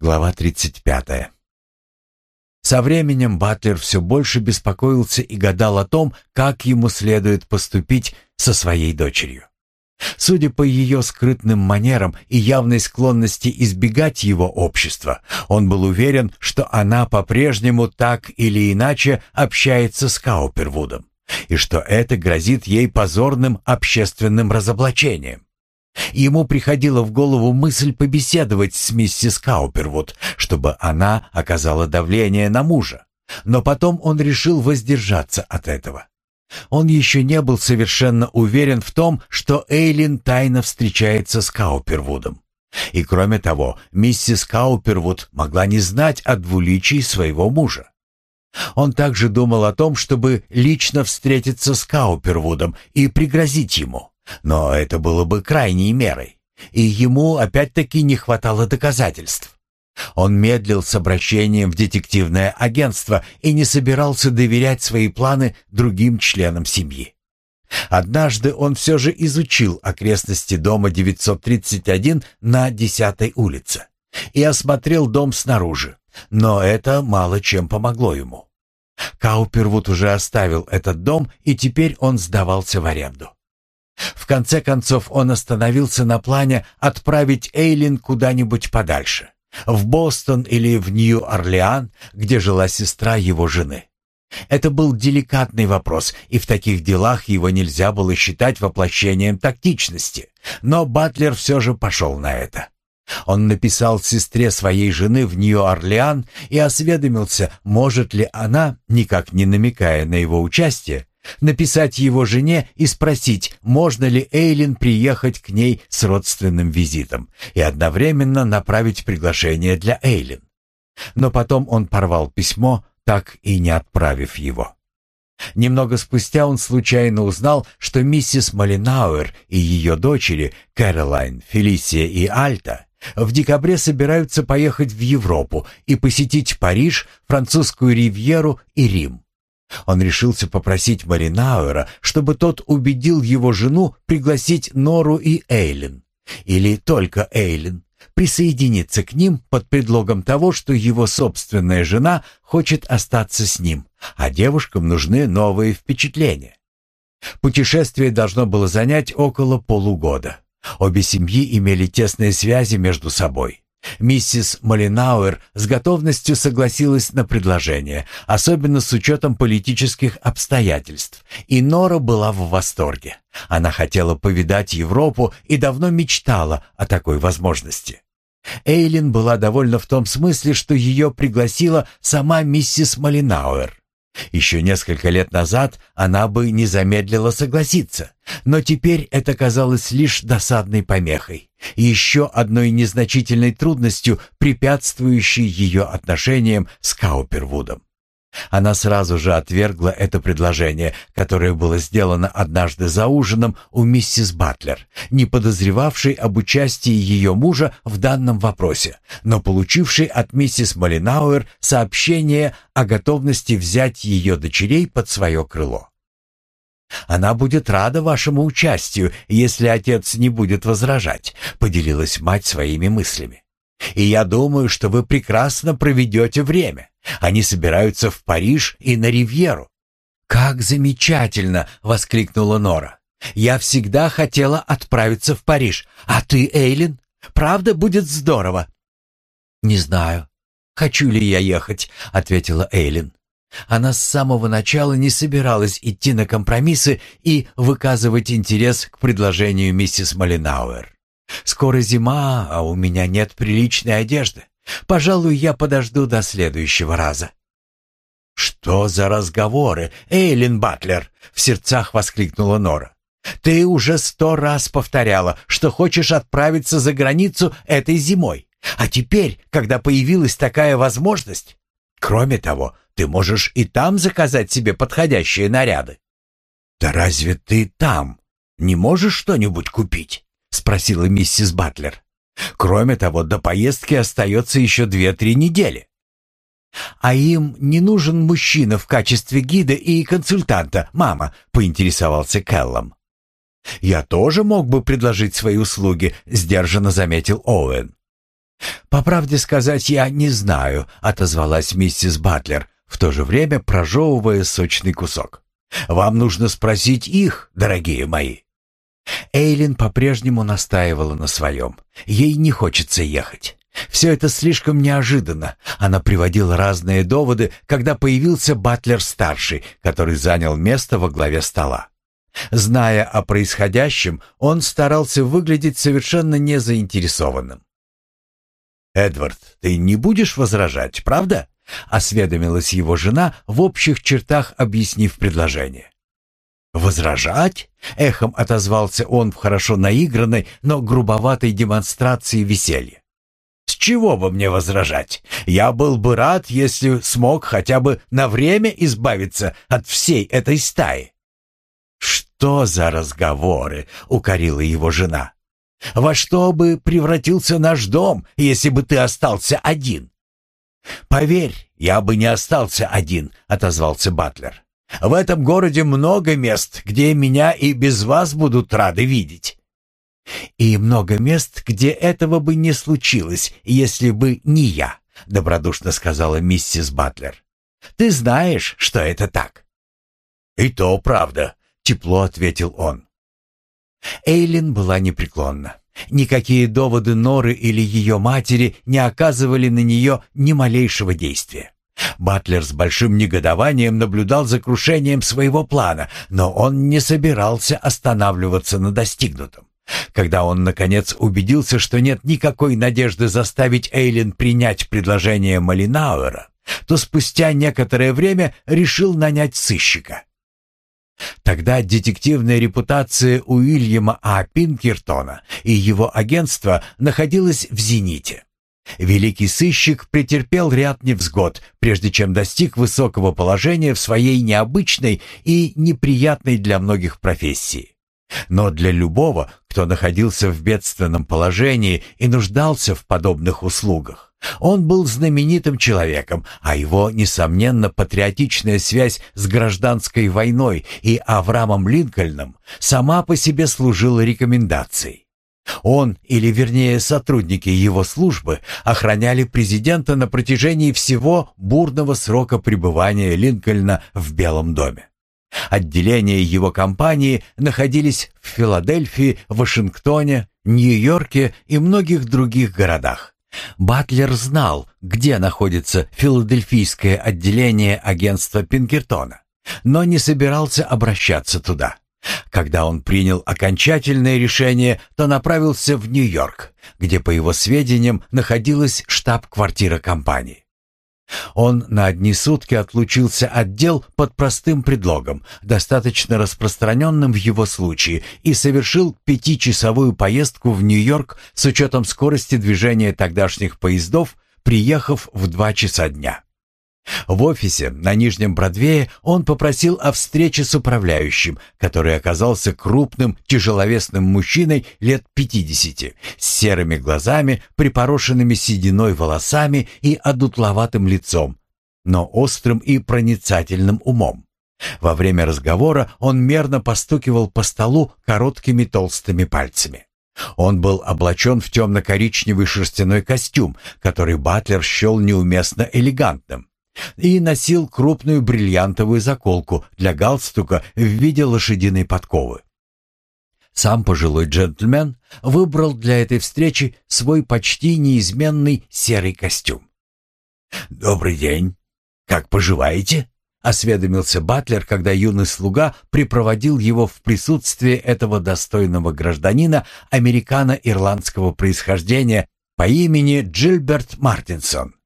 Глава 35. Со временем Батлер все больше беспокоился и гадал о том, как ему следует поступить со своей дочерью. Судя по ее скрытным манерам и явной склонности избегать его общества, он был уверен, что она по-прежнему так или иначе общается с Каупервудом, и что это грозит ей позорным общественным разоблачением. Ему приходила в голову мысль побеседовать с миссис Каупервуд, чтобы она оказала давление на мужа, но потом он решил воздержаться от этого. Он еще не был совершенно уверен в том, что Эйлин тайно встречается с Каупервудом. И кроме того, миссис Каупервуд могла не знать о двуличии своего мужа. Он также думал о том, чтобы лично встретиться с Каупервудом и пригрозить ему. Но это было бы крайней мерой. И ему опять-таки не хватало доказательств. Он медлил с обращением в детективное агентство и не собирался доверять свои планы другим членам семьи. Однажды он все же изучил окрестности дома 931 на 10 улице и осмотрел дом снаружи, но это мало чем помогло ему. Каупервуд уже оставил этот дом, и теперь он сдавался в аренду. В конце концов он остановился на плане отправить Эйлин куда-нибудь подальше в Бостон или в Нью-Орлеан, где жила сестра его жены. Это был деликатный вопрос, и в таких делах его нельзя было считать воплощением тактичности, но Батлер все же пошел на это. Он написал сестре своей жены в Нью-Орлеан и осведомился, может ли она, никак не намекая на его участие, написать его жене и спросить, можно ли Эйлин приехать к ней с родственным визитом и одновременно направить приглашение для Эйлин. Но потом он порвал письмо, так и не отправив его. Немного спустя он случайно узнал, что миссис Малинауэр и ее дочери Кэролайн, Фелисия и Альта в декабре собираются поехать в Европу и посетить Париж, французскую ривьеру и Рим. Он решился попросить Маринауэра, чтобы тот убедил его жену пригласить Нору и Эйлин, или только Эйлин, присоединиться к ним под предлогом того, что его собственная жена хочет остаться с ним, а девушкам нужны новые впечатления. Путешествие должно было занять около полугода. Обе семьи имели тесные связи между собой. Миссис Малинауэр с готовностью согласилась на предложение, особенно с учетом политических обстоятельств, и Нора была в восторге. Она хотела повидать Европу и давно мечтала о такой возможности. Эйлин была довольна в том смысле, что ее пригласила сама миссис Малинауэр. Еще несколько лет назад она бы не замедлила согласиться, но теперь это казалось лишь досадной помехой, еще одной незначительной трудностью, препятствующей ее отношениям с Каупервудом. Она сразу же отвергла это предложение, которое было сделано однажды за ужином у миссис Батлер, не подозревавшей об участии ее мужа в данном вопросе, но получившей от миссис Малинауэр сообщение о готовности взять ее дочерей под свое крыло. «Она будет рада вашему участию, если отец не будет возражать», — поделилась мать своими мыслями. «И я думаю, что вы прекрасно проведете время. Они собираются в Париж и на Ривьеру». «Как замечательно!» — воскликнула Нора. «Я всегда хотела отправиться в Париж. А ты, Эйлин? Правда будет здорово?» «Не знаю, хочу ли я ехать», — ответила Эйлин. Она с самого начала не собиралась идти на компромиссы и выказывать интерес к предложению миссис Малинауэр. «Скоро зима, а у меня нет приличной одежды. Пожалуй, я подожду до следующего раза». «Что за разговоры, Эйлин Батлер?» — в сердцах воскликнула Нора. «Ты уже сто раз повторяла, что хочешь отправиться за границу этой зимой. А теперь, когда появилась такая возможность... Кроме того, ты можешь и там заказать себе подходящие наряды». «Да разве ты там не можешь что-нибудь купить?» — спросила миссис Батлер. Кроме того, до поездки остается еще две-три недели. «А им не нужен мужчина в качестве гида и консультанта, мама», — поинтересовался Келлом. «Я тоже мог бы предложить свои услуги», — сдержанно заметил Оуэн. «По правде сказать, я не знаю», — отозвалась миссис Батлер, в то же время прожевывая сочный кусок. «Вам нужно спросить их, дорогие мои». Эйлин по-прежнему настаивала на своем. Ей не хочется ехать. Все это слишком неожиданно. Она приводила разные доводы, когда появился Батлер-старший, который занял место во главе стола. Зная о происходящем, он старался выглядеть совершенно незаинтересованным. «Эдвард, ты не будешь возражать, правда?» — осведомилась его жена, в общих чертах объяснив предложение. «Возражать?» — эхом отозвался он в хорошо наигранной, но грубоватой демонстрации веселья. «С чего бы мне возражать? Я был бы рад, если смог хотя бы на время избавиться от всей этой стаи». «Что за разговоры?» — укорила его жена. «Во что бы превратился наш дом, если бы ты остался один?» «Поверь, я бы не остался один», — отозвался Батлер. В этом городе много мест, где меня и без вас будут рады видеть. И много мест, где этого бы не случилось, если бы не я, добродушно сказала миссис Батлер. Ты знаешь, что это так. И то правда, тепло ответил он. Эйлин была непреклонна. Никакие доводы Норы или ее матери не оказывали на нее ни малейшего действия. Батлер с большим негодованием наблюдал за крушением своего плана, но он не собирался останавливаться на достигнутом. Когда он, наконец, убедился, что нет никакой надежды заставить Эйлин принять предложение Малинауэра, то спустя некоторое время решил нанять сыщика. Тогда детективная репутация Уильяма А. Пинкертона и его агентства находилась в зените. Великий сыщик претерпел ряд невзгод, прежде чем достиг высокого положения в своей необычной и неприятной для многих профессии. Но для любого, кто находился в бедственном положении и нуждался в подобных услугах, он был знаменитым человеком, а его, несомненно, патриотичная связь с гражданской войной и Авраамом Линкольном сама по себе служила рекомендацией. Он, или вернее сотрудники его службы, охраняли президента на протяжении всего бурного срока пребывания Линкольна в Белом доме. Отделения его компании находились в Филадельфии, Вашингтоне, Нью-Йорке и многих других городах. Батлер знал, где находится филадельфийское отделение агентства Пинкертона, но не собирался обращаться туда. Когда он принял окончательное решение, то направился в Нью-Йорк, где, по его сведениям, находилась штаб-квартира компании. Он на одни сутки отлучился от дел под простым предлогом, достаточно распространенным в его случае, и совершил пятичасовую поездку в Нью-Йорк с учетом скорости движения тогдашних поездов, приехав в два часа дня. В офисе на Нижнем Бродвее он попросил о встрече с управляющим, который оказался крупным, тяжеловесным мужчиной лет 50, с серыми глазами, припорошенными сединой волосами и одутловатым лицом, но острым и проницательным умом. Во время разговора он мерно постукивал по столу короткими толстыми пальцами. Он был облачен в темно-коричневый шерстяной костюм, который Батлер счел неуместно элегантным и носил крупную бриллиантовую заколку для галстука в виде лошадиной подковы. Сам пожилой джентльмен выбрал для этой встречи свой почти неизменный серый костюм. «Добрый день. Как поживаете?» — осведомился Батлер, когда юный слуга припроводил его в присутствие этого достойного гражданина американо-ирландского происхождения по имени Джильберт Мартинсон.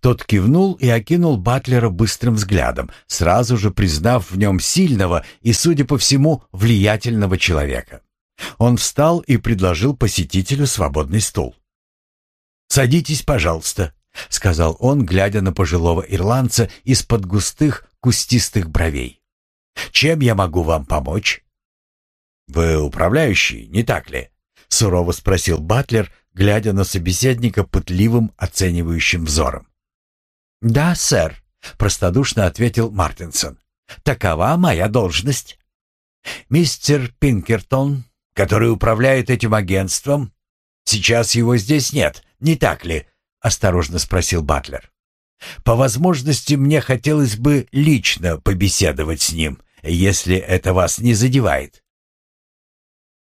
Тот кивнул и окинул Батлера быстрым взглядом, сразу же признав в нем сильного и, судя по всему, влиятельного человека. Он встал и предложил посетителю свободный стул. «Садитесь, пожалуйста», — сказал он, глядя на пожилого ирландца из-под густых кустистых бровей. «Чем я могу вам помочь?» «Вы управляющий, не так ли?» — сурово спросил Батлер, глядя на собеседника пытливым оценивающим взором. «Да, сэр», — простодушно ответил Мартинсон. «Такова моя должность». «Мистер Пинкертон, который управляет этим агентством, сейчас его здесь нет, не так ли?» — осторожно спросил Батлер. «По возможности мне хотелось бы лично побеседовать с ним, если это вас не задевает».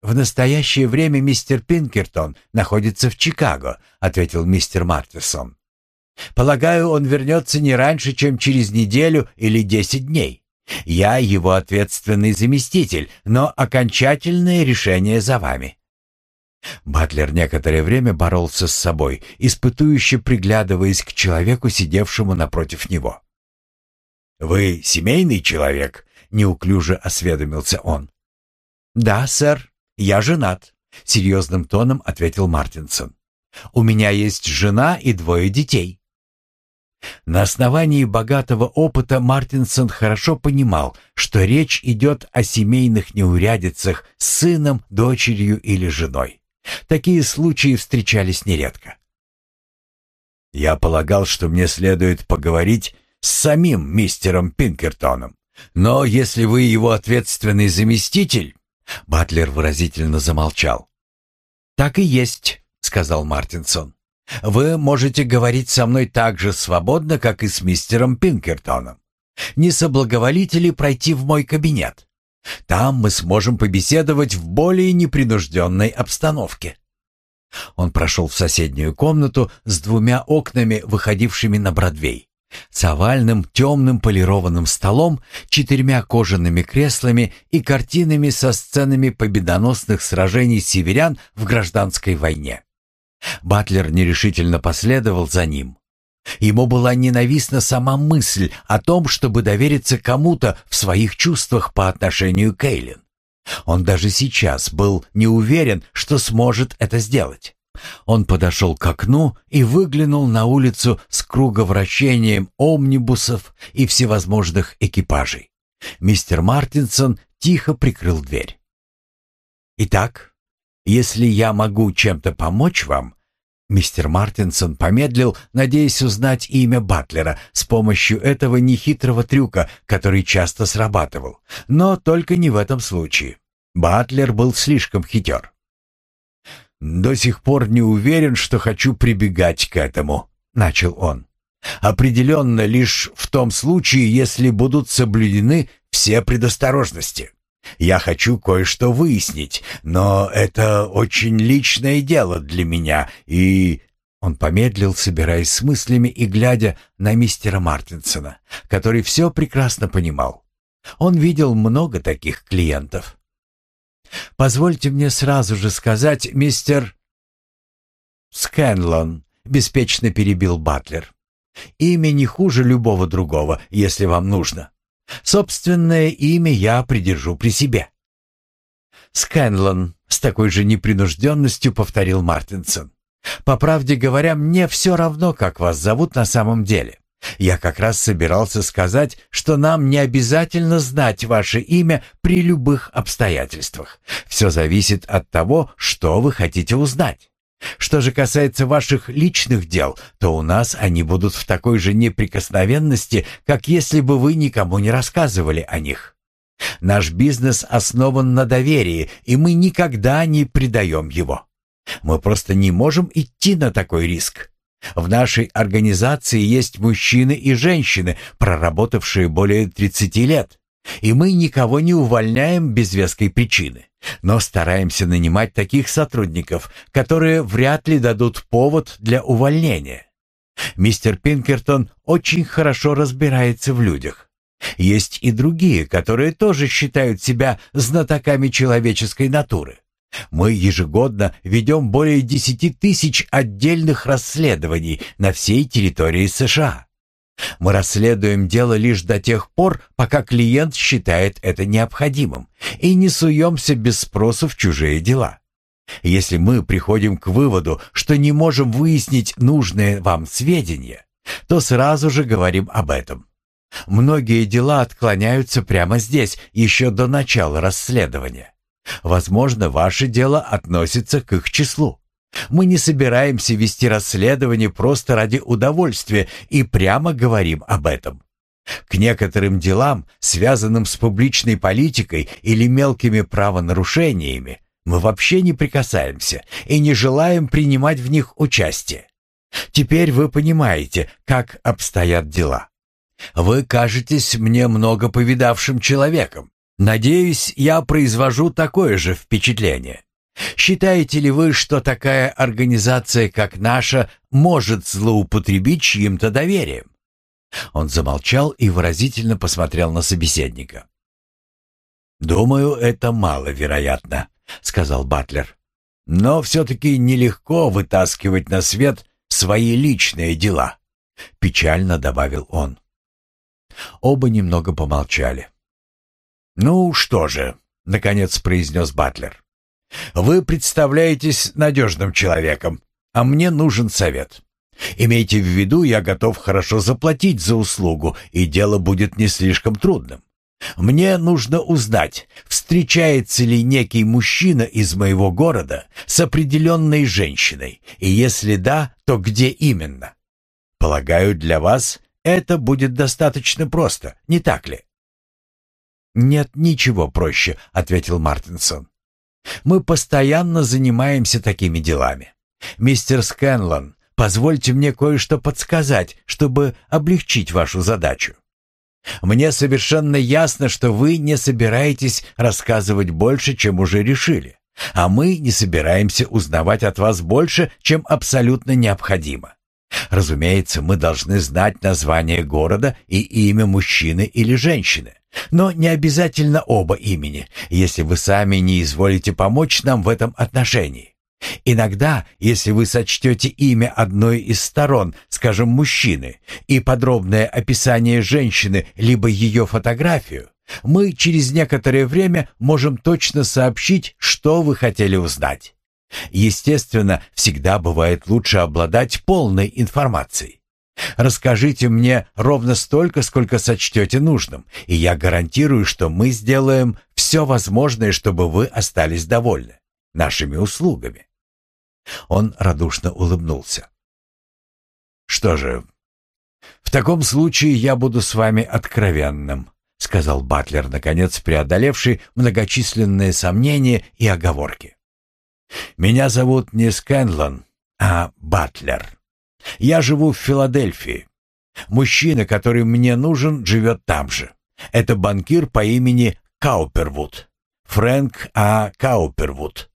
«В настоящее время мистер Пинкертон находится в Чикаго», — ответил мистер Мартисон. «Полагаю, он вернется не раньше, чем через неделю или десять дней. Я его ответственный заместитель, но окончательное решение за вами». Батлер некоторое время боролся с собой, испытующе приглядываясь к человеку, сидевшему напротив него. «Вы семейный человек?» — неуклюже осведомился он. «Да, сэр, я женат», — серьезным тоном ответил Мартинсон. «У меня есть жена и двое детей». На основании богатого опыта Мартинсон хорошо понимал, что речь идет о семейных неурядицах с сыном, дочерью или женой. Такие случаи встречались нередко. «Я полагал, что мне следует поговорить с самим мистером Пинкертоном. Но если вы его ответственный заместитель...» Батлер выразительно замолчал. «Так и есть», — сказал Мартинсон. «Вы можете говорить со мной так же свободно, как и с мистером Пинкертоном. Не соблаговолите ли пройти в мой кабинет? Там мы сможем побеседовать в более непринужденной обстановке». Он прошел в соседнюю комнату с двумя окнами, выходившими на Бродвей, с овальным темным полированным столом, четырьмя кожаными креслами и картинами со сценами победоносных сражений северян в гражданской войне. Батлер нерешительно последовал за ним. Ему была ненавистна сама мысль о том, чтобы довериться кому-то в своих чувствах по отношению к Эйлин. Он даже сейчас был не уверен, что сможет это сделать. Он подошел к окну и выглянул на улицу с круговращением омнибусов и всевозможных экипажей. Мистер Мартинсон тихо прикрыл дверь. «Итак, если я могу чем-то помочь вам, Мистер Мартинсон помедлил, надеясь узнать имя Батлера с помощью этого нехитрого трюка, который часто срабатывал. Но только не в этом случае. Батлер был слишком хитер. «До сих пор не уверен, что хочу прибегать к этому», — начал он. «Определенно лишь в том случае, если будут соблюдены все предосторожности. Я хочу кое-что выяснить, но это очень личное дело для меня, и...» Он помедлил, собираясь с мыслями и глядя на мистера Мартинсона, который все прекрасно понимал. Он видел много таких клиентов. «Позвольте мне сразу же сказать, мистер...» «Скэнлон», — беспечно перебил Батлер. «Имя не хуже любого другого, если вам нужно. Собственное имя я придержу при себе. Скэнлон с такой же непринужденностью повторил Мартинсон. По правде говоря, мне все равно, как вас зовут на самом деле. Я как раз собирался сказать, что нам не обязательно знать ваше имя при любых обстоятельствах. Все зависит от того, что вы хотите узнать. Что же касается ваших личных дел, то у нас они будут в такой же неприкосновенности, как если бы вы никому не рассказывали о них. Наш бизнес основан на доверии, и мы никогда не предаем его. Мы просто не можем идти на такой риск. В нашей организации есть мужчины и женщины, проработавшие более 30 лет, и мы никого не увольняем без веской причины. Но стараемся нанимать таких сотрудников, которые вряд ли дадут повод для увольнения. Мистер Пинкертон очень хорошо разбирается в людях. Есть и другие, которые тоже считают себя знатоками человеческой натуры. Мы ежегодно ведем более десяти тысяч отдельных расследований на всей территории США. Мы расследуем дело лишь до тех пор, пока клиент считает это необходимым, и не суемся без спроса в чужие дела. Если мы приходим к выводу, что не можем выяснить нужные вам сведения, то сразу же говорим об этом. Многие дела отклоняются прямо здесь, еще до начала расследования. Возможно, ваше дело относится к их числу. Мы не собираемся вести расследование просто ради удовольствия и прямо говорим об этом. К некоторым делам, связанным с публичной политикой или мелкими правонарушениями, мы вообще не прикасаемся и не желаем принимать в них участие. Теперь вы понимаете, как обстоят дела. Вы кажетесь мне много повидавшим человеком. Надеюсь, я произвожу такое же впечатление. Считаете ли вы, что такая организация, как наша, может злоупотребить чьим-то доверием? Он замолчал и выразительно посмотрел на собеседника. «Думаю, это маловероятно», — сказал Батлер. «Но все-таки нелегко вытаскивать на свет свои личные дела», — печально добавил он. Оба немного помолчали. «Ну что же», — наконец произнес Батлер. «Вы представляетесь надежным человеком, а мне нужен совет. Имейте в виду, я готов хорошо заплатить за услугу, и дело будет не слишком трудным. Мне нужно узнать, встречается ли некий мужчина из моего города с определенной женщиной, и если да, то где именно. Полагаю, для вас это будет достаточно просто, не так ли? «Нет ничего проще», — ответил Мартинсон. «Мы постоянно занимаемся такими делами. Мистер Скэнлон, позвольте мне кое-что подсказать, чтобы облегчить вашу задачу. Мне совершенно ясно, что вы не собираетесь рассказывать больше, чем уже решили, а мы не собираемся узнавать от вас больше, чем абсолютно необходимо. Разумеется, мы должны знать название города и имя мужчины или женщины, но не обязательно оба имени, если вы сами не изволите помочь нам в этом отношении. Иногда, если вы сочтете имя одной из сторон, скажем, мужчины, и подробное описание женщины, либо ее фотографию, мы через некоторое время можем точно сообщить, что вы хотели узнать. Естественно, всегда бывает лучше обладать полной информацией. Расскажите мне ровно столько, сколько сочтете нужным, и я гарантирую, что мы сделаем все возможное, чтобы вы остались довольны нашими услугами. Он радушно улыбнулся. «Что же, в таком случае я буду с вами откровенным», сказал Батлер, наконец преодолевший многочисленные сомнения и оговорки. «Меня зовут не Скэнлон, а Батлер. Я живу в Филадельфии. Мужчина, который мне нужен, живет там же. Это банкир по имени Каупервуд. Фрэнк А. Каупервуд.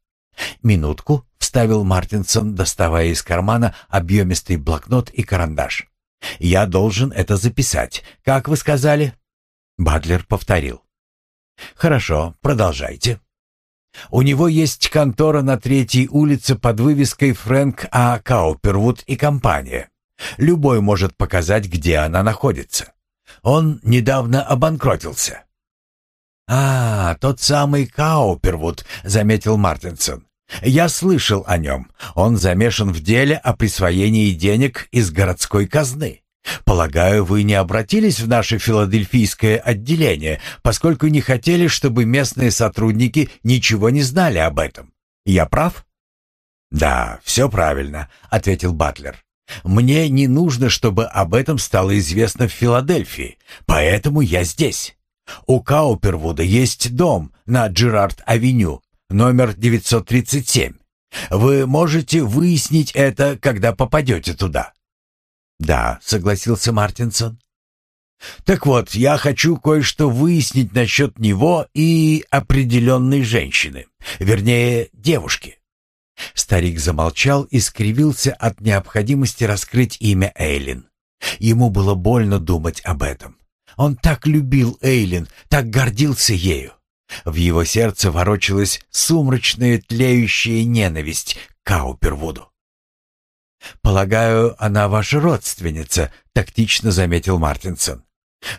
Минутку, вставил Мартинсон, доставая из кармана объемистый блокнот и карандаш. «Я должен это записать. Как вы сказали?» Батлер повторил. «Хорошо, продолжайте». «У него есть контора на третьей улице под вывеской «Фрэнк А. Каупервуд и компания». Любой может показать, где она находится. Он недавно обанкротился». «А, тот самый Каупервуд», — заметил Мартинсон. Я слышал о нем. Он замешан в деле о присвоении денег из городской казны. Полагаю, вы не обратились в наше филадельфийское отделение, поскольку не хотели, чтобы местные сотрудники ничего не знали об этом. Я прав? Да, все правильно, ответил Батлер. Мне не нужно, чтобы об этом стало известно в Филадельфии, поэтому я здесь. У Каупервуда есть дом на Джерард-авеню, номер 937. Вы можете выяснить это, когда попадете туда». «Да», — согласился Мартинсон. «Так вот, я хочу кое-что выяснить насчет него и определенной женщины, вернее, девушки». Старик замолчал и скривился от необходимости раскрыть имя Эйлин. Ему было больно думать об этом. Он так любил Эйлин, так гордился ею. В его сердце ворочалась сумрачная тлеющая ненависть к Каупервуду. «Полагаю, она ваша родственница», — тактично заметил Мартинсон.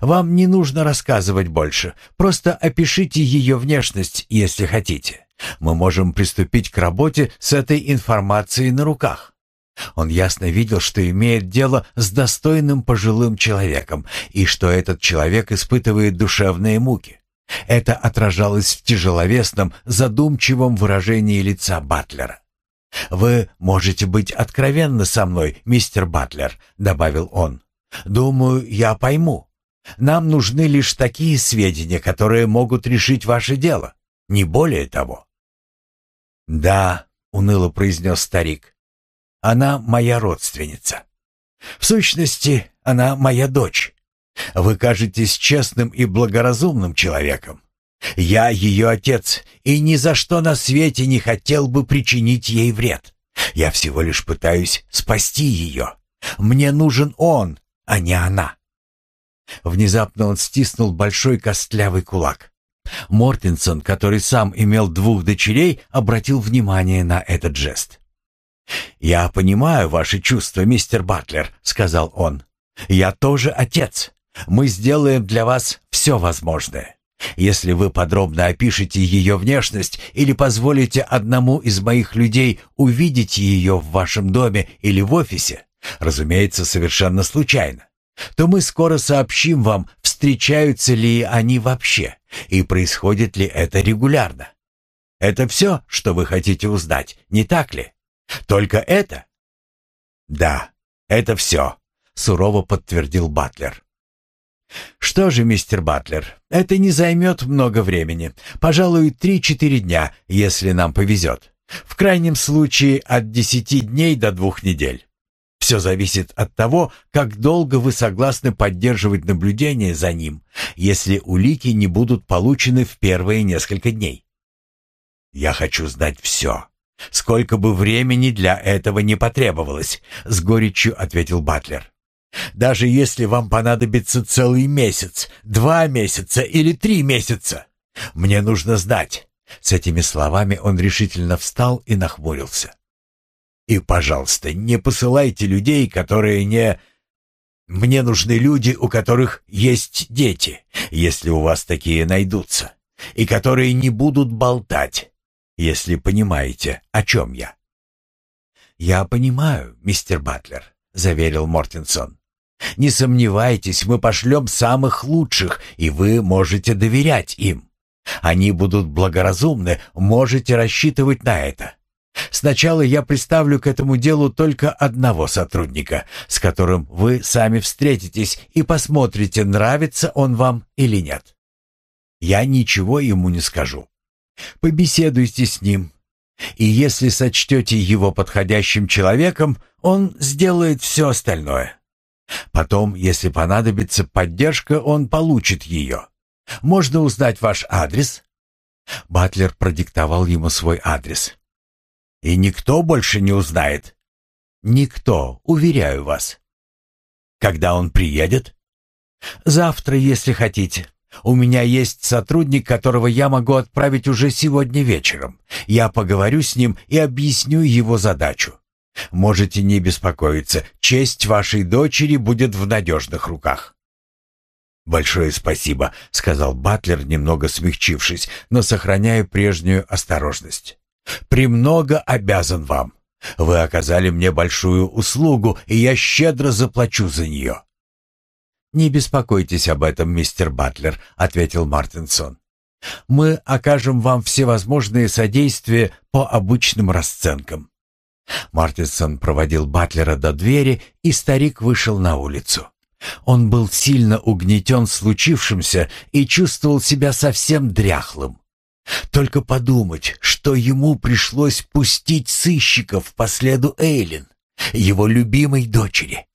«Вам не нужно рассказывать больше, просто опишите ее внешность, если хотите. Мы можем приступить к работе с этой информацией на руках». Он ясно видел, что имеет дело с достойным пожилым человеком и что этот человек испытывает душевные муки. Это отражалось в тяжеловесном, задумчивом выражении лица Батлера. «Вы можете быть откровенны со мной, мистер Батлер», — добавил он. «Думаю, я пойму. Нам нужны лишь такие сведения, которые могут решить ваше дело, не более того». «Да», — уныло произнес старик, — «она моя родственница. В сущности, она моя дочь. Вы кажетесь честным и благоразумным человеком. Я ее отец, и ни за что на свете не хотел бы причинить ей вред. Я всего лишь пытаюсь спасти ее. Мне нужен он, а не она». Внезапно он стиснул большой костлявый кулак. Мортинсон, который сам имел двух дочерей, обратил внимание на этот жест. «Я понимаю ваши чувства, мистер Батлер», — сказал он. «Я тоже отец. Мы сделаем для вас все возможное. Если вы подробно опишете ее внешность или позволите одному из моих людей увидеть ее в вашем доме или в офисе, разумеется, совершенно случайно, то мы скоро сообщим вам, встречаются ли они вообще и происходит ли это регулярно. Это все, что вы хотите узнать, не так ли? Только это? Да, это все, сурово подтвердил Батлер. «Что же, мистер Батлер, это не займет много времени. Пожалуй, три-четыре дня, если нам повезет. В крайнем случае, от десяти дней до двух недель. Все зависит от того, как долго вы согласны поддерживать наблюдение за ним, если улики не будут получены в первые несколько дней. Я хочу знать все. Сколько бы времени для этого не потребовалось, с горечью ответил Батлер. Даже если вам понадобится целый месяц, два месяца или три месяца. Мне нужно знать. С этими словами он решительно встал и нахмурился. И, пожалуйста, не посылайте людей, которые не... Мне нужны люди, у которых есть дети, если у вас такие найдутся, и которые не будут болтать, если понимаете, о чем я. «Я понимаю, мистер Батлер», — заверил Мортинсон. «Не сомневайтесь, мы пошлем самых лучших, и вы можете доверять им. Они будут благоразумны, можете рассчитывать на это. Сначала я представлю к этому делу только одного сотрудника, с которым вы сами встретитесь и посмотрите, нравится он вам или нет. Я ничего ему не скажу. Побеседуйте с ним, и если сочтете его подходящим человеком, он сделает все остальное. Потом, если понадобится поддержка, он получит ее. Можно узнать ваш адрес?» Батлер продиктовал ему свой адрес. И никто больше не узнает. Никто, уверяю вас. Когда он приедет? Завтра, если хотите. У меня есть сотрудник, которого я могу отправить уже сегодня вечером. Я поговорю с ним и объясню его задачу. Можете не беспокоиться, честь вашей дочери будет в надежных руках. «Большое спасибо», — сказал Батлер, немного смягчившись, но сохраняя прежнюю осторожность. «Премного обязан вам. Вы оказали мне большую услугу, и я щедро заплачу за нее». «Не беспокойтесь об этом, мистер Батлер», — ответил Мартинсон. «Мы окажем вам всевозможные содействия по обычным расценкам». Мартинсон проводил Батлера до двери, и старик вышел на улицу. Он был сильно угнетен случившимся и чувствовал себя совсем дряхлым. Только подумать, что ему пришлось пустить сыщиков по следу Эйлин, его любимой дочери.